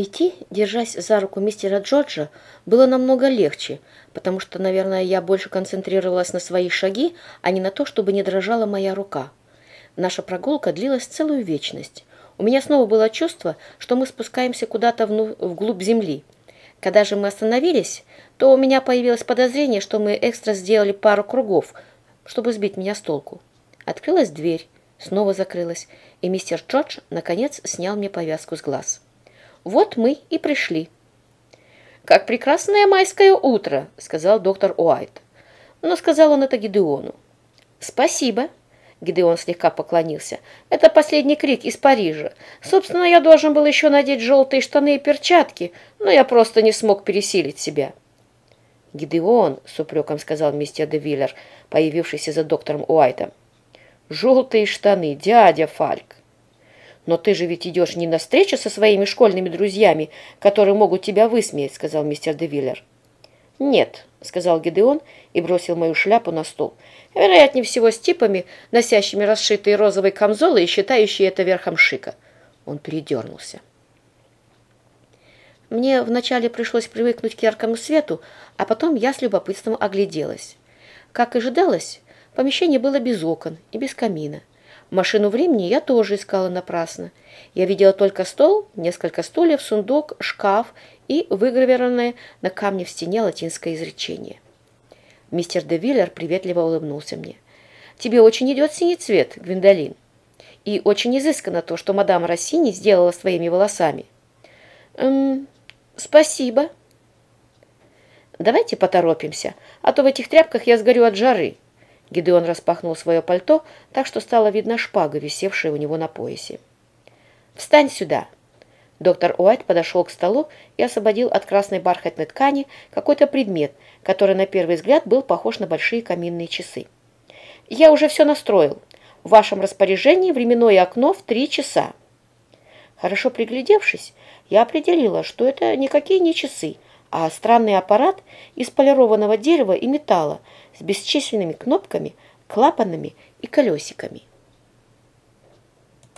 Идти, держась за руку мистера Джорджа, было намного легче, потому что, наверное, я больше концентрировалась на свои шаги, а не на то, чтобы не дрожала моя рука. Наша прогулка длилась целую вечность. У меня снова было чувство, что мы спускаемся куда-то вглубь земли. Когда же мы остановились, то у меня появилось подозрение, что мы экстра сделали пару кругов, чтобы сбить меня с толку. Открылась дверь, снова закрылась, и мистер Джордж, наконец, снял мне повязку с глаз. Вот мы и пришли. «Как прекрасное майское утро», — сказал доктор Уайт. Но сказал он это Гидеону. «Спасибо», — Гидеон слегка поклонился. «Это последний крик из Парижа. Собственно, я должен был еще надеть желтые штаны и перчатки, но я просто не смог пересилить себя». «Гидеон», — с упреком сказал мистер Девиллер, появившийся за доктором Уайтом. «Желтые штаны, дядя Фальк». «Но ты же ведь идешь не на встречу со своими школьными друзьями, которые могут тебя высмеять», — сказал мистер Девиллер. «Нет», — сказал Гедеон и бросил мою шляпу на стол. «Вероятнее всего с типами, носящими расшитые розовые камзолы и считающие это верхом шика». Он передернулся. Мне вначале пришлось привыкнуть к яркому свету, а потом я с любопытством огляделась. Как и ожидалось, помещение было без окон и без камина. Машину времени я тоже искала напрасно. Я видела только стол, несколько стульев, сундук, шкаф и выгравированное на камне в стене латинское изречение. Мистер де Виллер приветливо улыбнулся мне. «Тебе очень идет синий цвет, Гвиндолин. И очень изысканно то, что мадам Рассини сделала с твоими волосами». «Эм, спасибо». «Давайте поторопимся, а то в этих тряпках я сгорю от жары». Гидеон распахнул свое пальто, так что стало видно шпага, висевшая у него на поясе. «Встань сюда!» Доктор Уайт подошел к столу и освободил от красной бархатной ткани какой-то предмет, который на первый взгляд был похож на большие каминные часы. «Я уже все настроил. В вашем распоряжении временное окно в три часа». Хорошо приглядевшись, я определила, что это никакие не часы, а странный аппарат из полированного дерева и металла с бесчисленными кнопками, клапанами и колесиками.